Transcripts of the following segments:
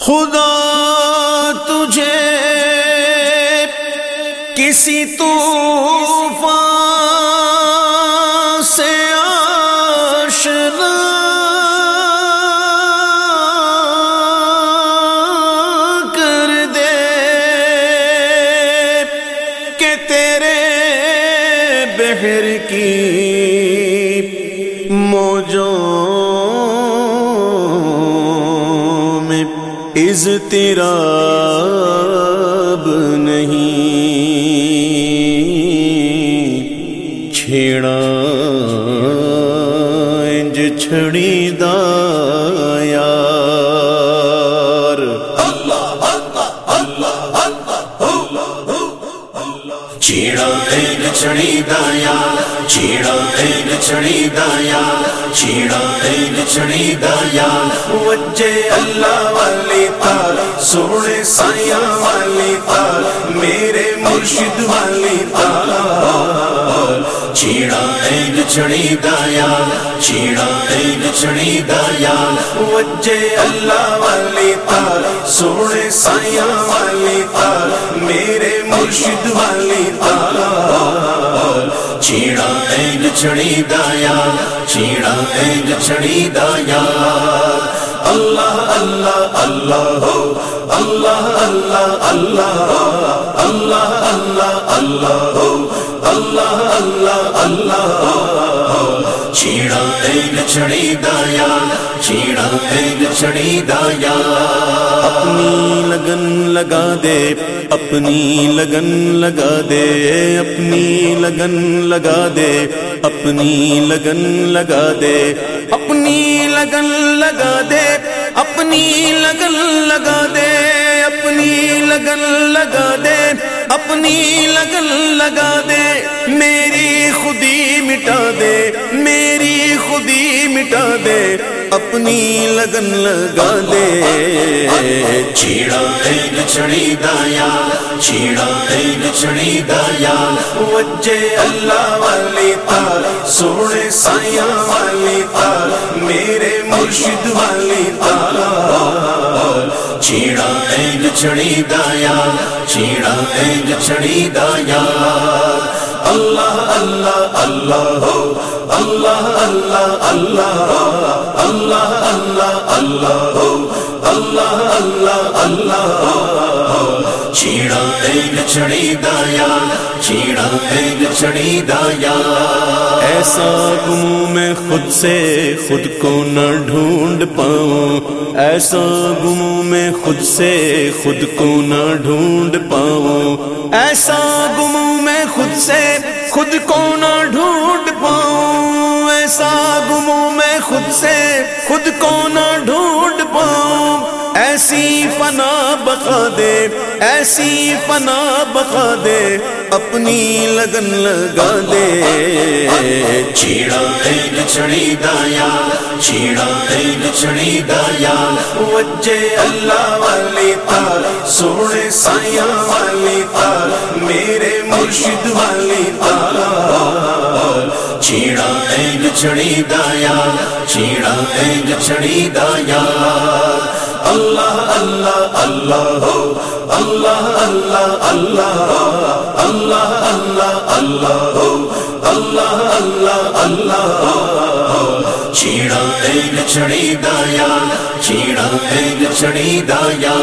خدا تجھے کسی طوفان سے آشنا کر دے کہ تیرے بہر کی موجوں اضطراب نہیں چھیڑا انج چھڑی دار چھڑی دیا چیڑا ایک چڑی دایا چیڑا ایک چڑی دایا وجے اللہ والی تار، سونے سائیا والی تار، میرے مرشد والی تار۔ چیڑا ایک چڑی دایا چیڑا ایک چڑی دایا وجے اللہ والی تار، سونے سائیا والی تار، میرے مرشد والی تار۔ چیڑا ایک چھڑی دایا، چیڑا ایک چھڑی دایا۔ اللہ اللہ اللہ ہو، اللہ اللہ اللہ اللہ اللہ اللہ ہو، اللہ اللہ اللہ چیڑا ایک چڑی دایا چیڑا ایک چڑی دایا۔ اپنی لگن لگا دے، اپنی لگن لگا دے، اپنی لگن لگا دے، اپنی لگن لگا دے۔ اپنی لگن لگا دے، اپنی لگن لگا دے، اپنی لگن لگا دے۔ اپنی لگن لگا دے میری خودی مٹا دے میری خودی مٹا دے۔ اپنی لگن لگا دے۔ چیڑا ہے بچھڑی دایا چیڑا ہے بچھڑی دایا وجے اللہ والے تا، سونے سایہ والی تا، میرے مرشد والی تا۔ چیڑا ہے بچھڑی دایا چھیڑا ہے بچھڑی دایا اللہ اللہ اللہ اللہ اللہ اللہ اللہ اللہ اللہ اللہ اللہ اللہ چیڑا ایک چڑی دایا چیڑا ایک چڑی دایا. ایسا گموں میں خود سے خود کو نہ ڈھونڈ پاؤں. ایسا گموں میں خود سے خود کو نہ ڈھونڈ پاؤں. ایسا گموں خود سے خود کو نہ ڈھونڈ پاؤں، ایسا گموں میں خود سے خود کو نہ ڈھونڈ پاؤں۔ ایسی فنا بقا دے، ایسی فنا بقا دے، اپنی لگن لگا دے۔ چیڑا ایک چڑی دایا چھیڑا بچھڑی ڈایا وجے اللہ والے تار سونے سایہ والے تار میرے مرشد والی تار چھیڑا ہے بچھڑی ڈایا چھیڑا ہے بچھڑی ڈایا اللہ اللہ اللہ ہو، اللہ اللہ اللہ اللہ اللہ اللہ ہو، اللہ اللہ اللہ چیڑا ایک چڑی دایا، چیڑا ایک چڑی دایا۔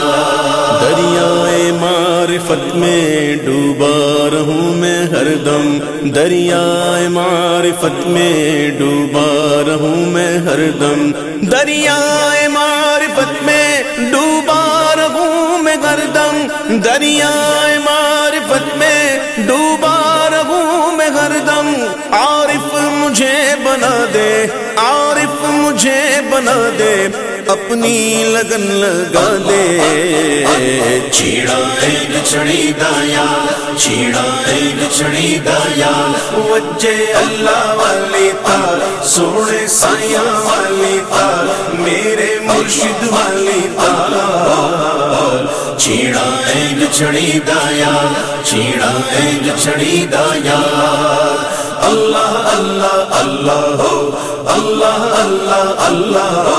دریائے معرفت میں ڈوبا رہوں میں ہر دم۔ دریائے معرفت میں ڈوبا رہوں میں ہر دم۔ دریائے معرفت میں ڈوبا رہوں میں ہر دم۔ دریائے معرفت میں ڈوبا رہوں میں ہر دم۔ مجھے بنا دے، عارف مجھے بنا دے، اپنی لگن لگا دے۔ چھیڑا ہے بچھڑی دایا چھیڑا ہے بچھڑی دایا وجے اللہ والی تار سونے سایا والی تار میرے مرشد والی تار چھیڑا ہے بچھڑی دایا چھیڑا ہے بچھڑی دایا اللہ اللہ اللہ اللہ اللہ اللہ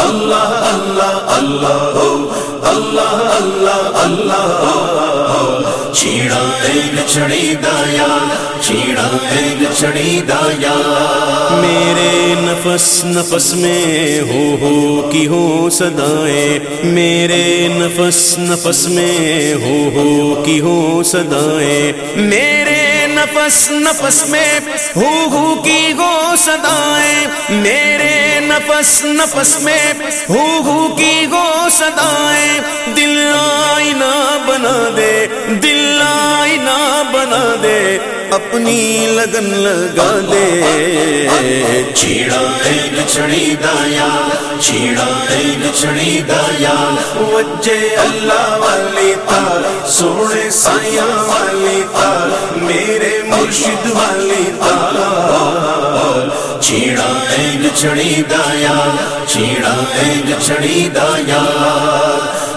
اللہ اللہ اللہ اللہ اللہ اللہ چیڑا ایک چڑی دایا چیڑا ایک چڑی دایا میرے نفس نفس میں ہو ہو کی ہو سدائے میرے نفس نفس میں ہو ہو کی ہو سدائے میرے نفس نفس میں ہو ہو کی گو سدائے میرے نفس نفس میں ہو ہو کی گو سدائے دل آئینہ بنا دے، دل آئینہ بنا دے۔ اپنی لگن لگا دے۔ چیڑا ایک چڑی دایا چیڑا ایک چڑی دایا وجے اللہ والی تار سونے سائیاں والی تار میرے مرشد والی تار چیڑا ایک چڑی دایا چیڑا ایک چڑی دایا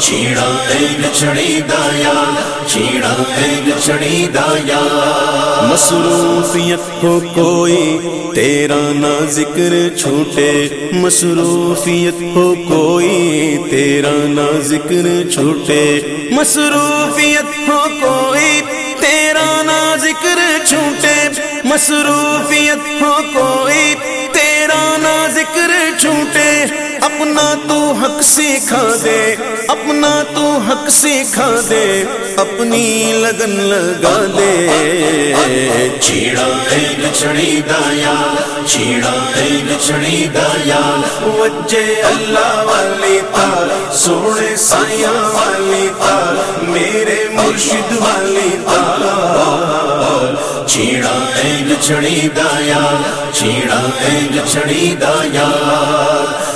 چیڑا ایک چڑی دایا چیڑا ایک دایا مصروفیت ہو کوئی، تیرا نہ ذکر چھوٹے۔ مصروفیت ہو کوئی، تیرا نہ ذکر چھوٹے۔ مصروفیت ہو کوئی، تیرا نہ ذکر چھوٹے۔ مصروفیت ہو کوئی، تیرا نہ ذکر چھوٹے۔ اپنا تو حق سکھا دے، اپنا تو حق سکھا دے، اپنی لگن لگا دے۔ چیڑا ایک چڑی دایا چیڑا ایک چڑی دایا وجے اللہ والی تار سونے سائیاں والی تار میرے مرشد والی تار چیڑا ایک چڑی دایا چیڑا ایک چڑی دایا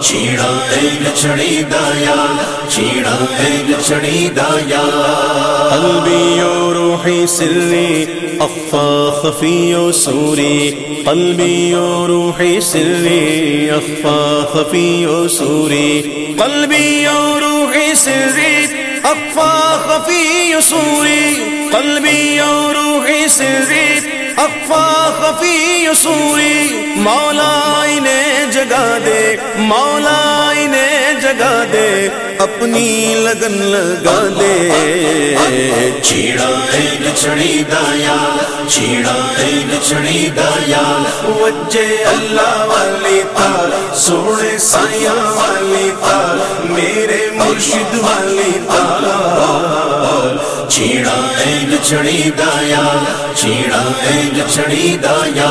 چیڑا ایک چڑی دایا چیڑا ایک چڑی دایا قلبی و روحی سری اخفا خفی و سوری۔ قلبی و روحی سری اخفا خفی و سوری۔ قلبی و روحی سری اخفا خفی و سوری۔ قلبی و روحی سری اخفا خفی و مولا انہیں جگہ دے مولا انہیں جگہ دے۔ اپنی لگن لگا دے۔ چیڑا ایک چڑی دایا چیڑا ایک چڑی دایا وجے اللہ والی تار سونے سائیاں والی تار میرے مرشد والی تار چیڑا ایک چڑی دایا چیڑا ایک چڑی دایا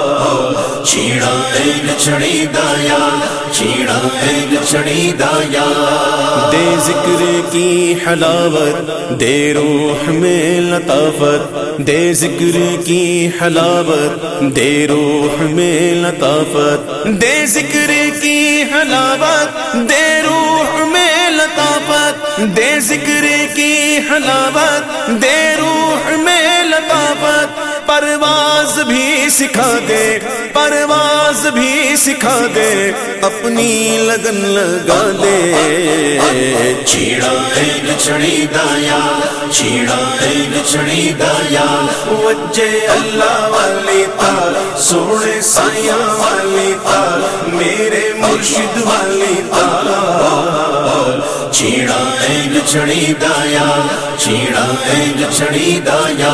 چیڑا چڑی دایا چیڑا چڑی دایا دے ذکر کی حلاوت، دے روح میں لطافت۔ دے ذکر کی حلاوت، دے روح میں لطافت۔ دے ذکر کی حلاوت، دے روح میں لطافت۔ دے ذکر کی حلاوت، دے روح پرواز بھی سکھا دے، پرواز بھی سکھا دے، اپنی لگن لگا دے۔ چیڑا ایک چڑی دایا چیڑا ایک چڑی دایا وجے اللہ والی تار سونے سائیاں والی تار میرے مرشد والی تار چیڑا ایک چڑی دایا چیڑا ایک چڑی دایا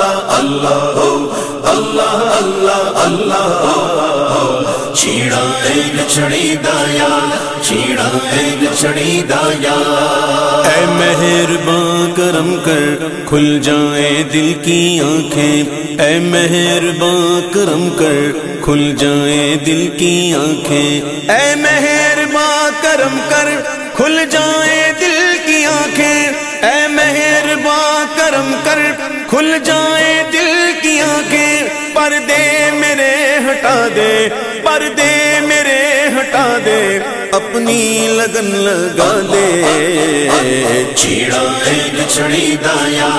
اللہ اللہ اللہ اللہ چیڑا ایک چڑی دایا چیڑا ایک چڑی دایا اے مہربان کرم کر کھل جائیں دل کی آنکھیں اے مہربان کرم کر کھل جائیں دل کی آنکھیں اے مہربان کرم کر کھل جائیں دل کی آنکھیں اے مہرباں کرم کر کھل جائے ہٹا دے، پردے میرے ہٹا دے، اپنی لگن لگا دے۔ چیڑا ہے چڑی دایا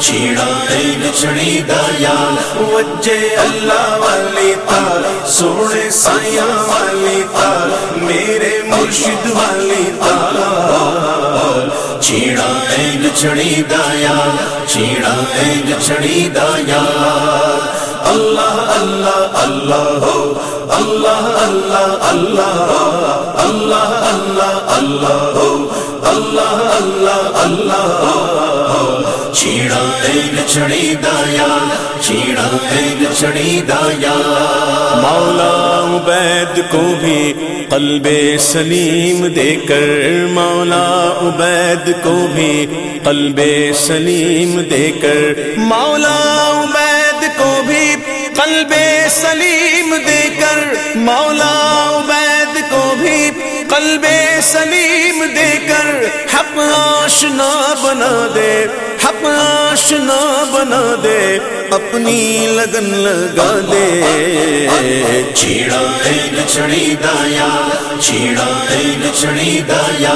چیڑا ہے چڑی دایا وجے اللہ والی تار سونے سائیا والی تار میرے مرشد والی تار چیڑا ہے چڑی دایا چیڑا ہے چڑی دایا اللہ اللہ اللہ اللہ اللہ اللہ اللہ اللہ اللہ اللہ اللہ اللہ چیڑا ایک چڑی دایا چیڑا ایک چڑی دایا مولا عبید کو بھی قلب سلیم دے کر مولا عبید کو بھی قلب سلیم دے کر مولا قلب سلیم دے کر مولا عبید کو بھی قلب سلیم دے کر حق آشنا بنا دے حق آشنا بنا دے اپنی لگن لگا دے۔ چیڑا ایک چڑی دایا چیڑا ایک چڑی دایا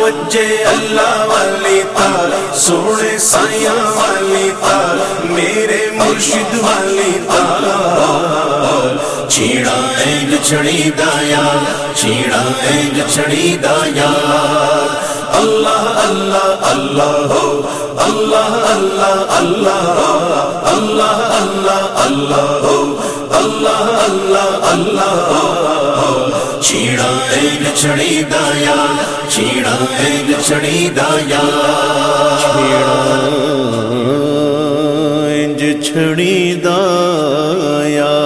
وجے اللہ والی تار سونے سائیا والی تار میرے مرشد والی تار چیڑا ایک چڑی دایا چیڑا ایک چڑی دایا اللہ اللہ اللہ ہو. اللہ اللہ اللہ اللہ اللہ اللہ اللہ اللہ اللہ چیڑا ایک چڑی دایا. چیڑا ایک چڑی دایا. انج چھڑی دایا.